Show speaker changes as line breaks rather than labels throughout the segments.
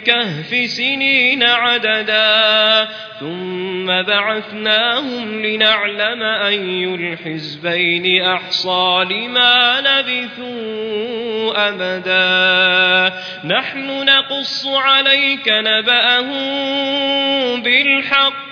الكهف سنين عددا ثم بعثناهم لنعلم أي الحزبين أحصى لما لبثوا أمدا نحن نقص عليك نبأهم بالحق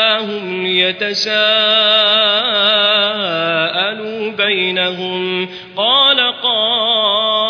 بعثناهم ليتساءلوا بينهم قال منهم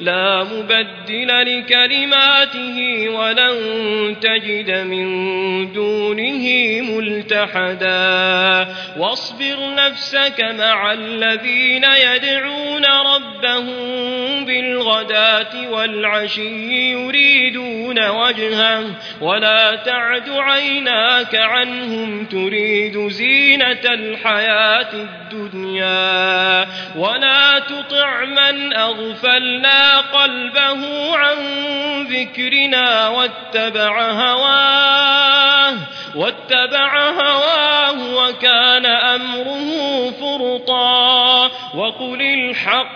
لا مبدل لكلماته ولن تجد من دونه ملتحدا. واصبر نفسك مع الذين يدعون ربهم بالغداة والعشي يريدون وجهه. ولا تعد عيناك عنهم تريد زينة الحياة الدنيا. ولا تطع من قلبه عن ذكرنا واتبع هواه واتبع هواه وكان أمره فرطا وقل الحق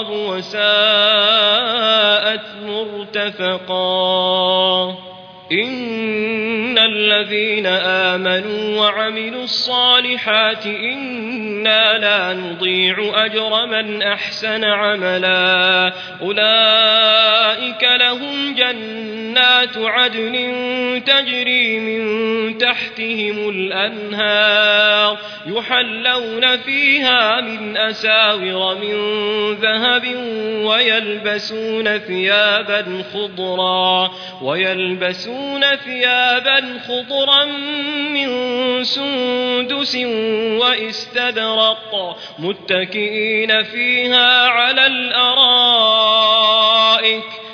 وساءت مرتفقا. إن الذين آمنوا وعملوا الصالحات إنا لا نضيع أجر من أحسن عملا. أولئك لهم جنات عدن تجري من تحتهم الأنهار يحلون فيها من أساور من ذهب ويلبسون ثيابا خضرا ويلبسون ثيابا خضرا من سندس واستبرق متكئين فيها على الأرائك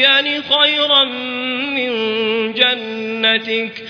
يؤتيني خيرا من جنتك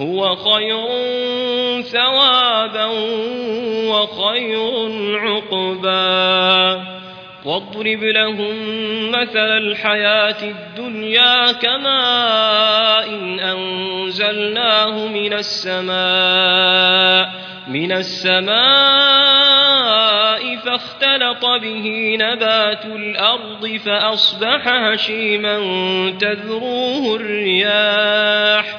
هو خير ثوابا وخير عقبا. واضرب لهم مثل الحياة الدنيا كماء إن أنزلناه من السماء من السماء فاختلط به نبات الأرض فأصبح هشيما تذروه الرياح.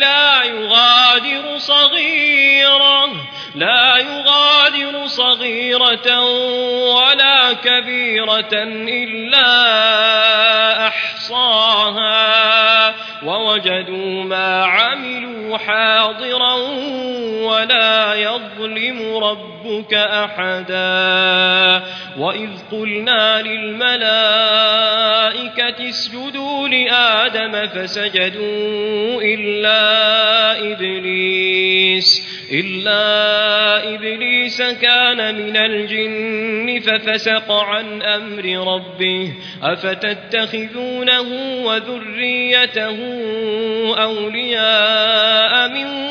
لا يغادر صغيرة لا يغادر صغيرة ولا كبيرة إلا أحصاها. ووجدوا ما عملوا حاضرا يظلم ربك أحدا. وإذ قلنا للملائكة اسجدوا لآدم فسجدوا إلا إبليس إلا إبليس كان من الجن ففسق عن أمر ربه. أفتتخذونه وذريته أولياء من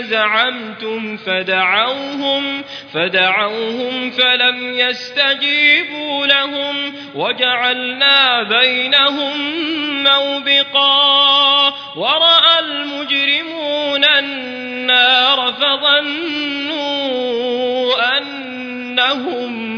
زعمتم فدعوهم فدعوهم فلم يستجيبوا لهم وجعلنا بينهم موبقا. ورأى المجرمون النار فظنوا أنهم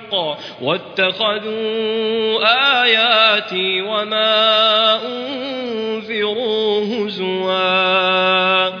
واتخذوا آياتي وما أنذروا هزوا.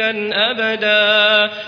إذا أبدا.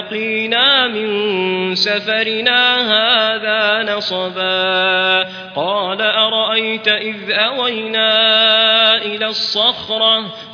لقينا من سفرنا هذا نصبا قال أرأيت إذ أوينا إلى الصخرة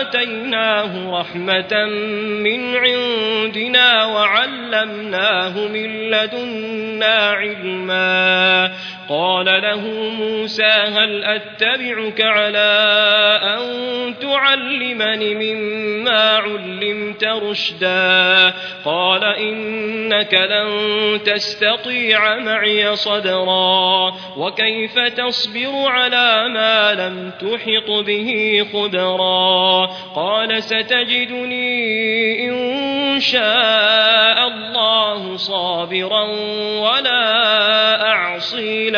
آتيناه رحمة من عندنا وعلمناه من لدنا علما. قال له موسى هل أتبعك على أن تعلمني مما علمت رشدا؟ قال إنك لن تستطيع معي صدرا وكيف تصبر على ما لم تحط به خبرا؟ قال ستجدني إن شاء الله صابرا ولا أعصي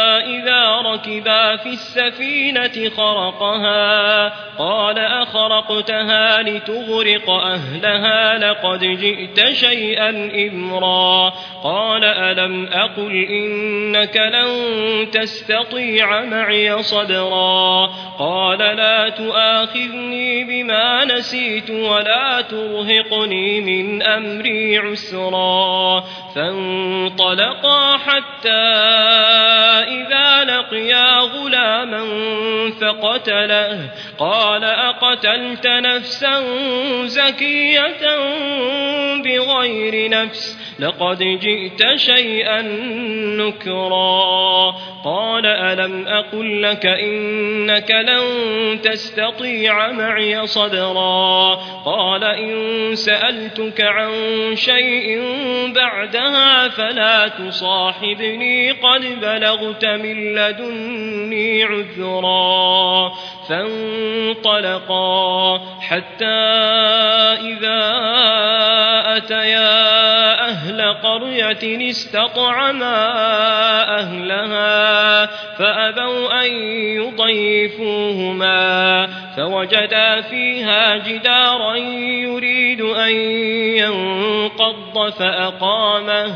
ركبا في السفينة خرقها قال أخرقتها لتغرق أهلها لقد جئت شيئا إمرا. قال ألم أقل إنك لن تستطيع معي صدرا قال لا تؤاخذني بما نسيت ولا ترهقني من أمري عسرا. فانطلقا حتى إذا لقيا غلاما فقتله. قال أقتلت نفسا زكية بغير نفس. لقد جئت شيئا نكرا. قال ألم أقل لك إنك لن تستطيع معي صدرا؟ قال إن سألتك عن شيء بعدها فلا تصاحبني قد بلغت من لدني عذرا. فانطلقا حتى إذا أتيا أهل قرية استطعما أهلها فأبوا أن يضيفوهما فوجدا فيها جدارا يريد أن ينقض فأقامه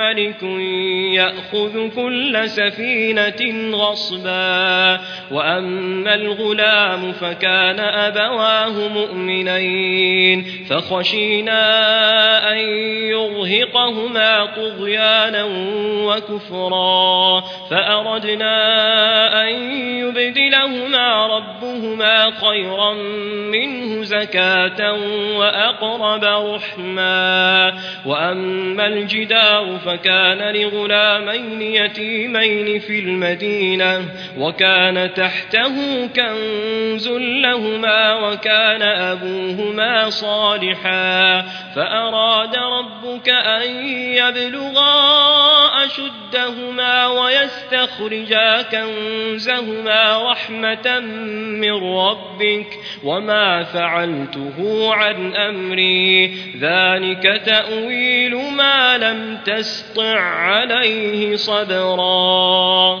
ملك يأخذ كل سفينة غصبا وأما الغلام فكان أبواه مؤمنين فخشينا أن يرهقهما طغيانا وكفرا فأردنا أن يبدلهما ربهما خيرا منه زكاة وأقرب رحما وأما الجدار فكان لغلامين يتيمين في المدينة وكان تحته كنز لهما وكان أبوهما صالحا. فأراد ربك أن يبلغا أشدهما ويستخرجا كنزهما رحمة من ربك وما فعلته عن أمري. ذلك تأويل ما لم تسطع عليه صبرا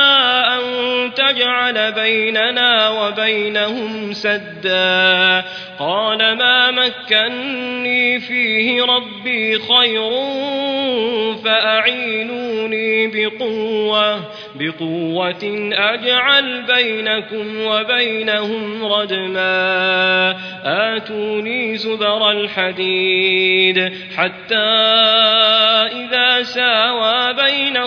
تجعل بيننا وبينهم سدا. قال ما مكني فيه ربي خير فأعينوني بقوة. بقوة أجعل بينكم وبينهم ردما. آتوني زبر الحديد حتى إذا ساوى بين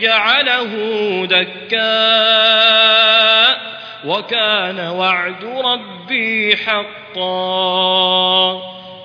جعله دكا وكان وعد ربي حقا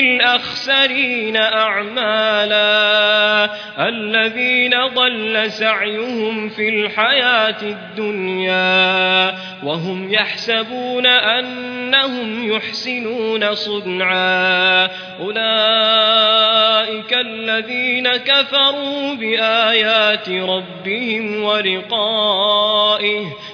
بالأخسرين أعمالا. الذين ضل سعيهم في الحياة الدنيا وهم يحسبون أنهم يحسنون صنعا. أولئك الذين كفروا بآيات ربهم ولقائه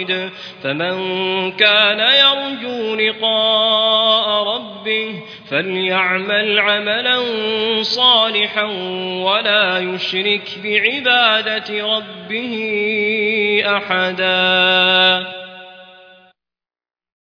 واحد فمن كان يرجو لقاء ربه فليعمل عملا صالحا ولا يشرك بعبادة ربه أحدا.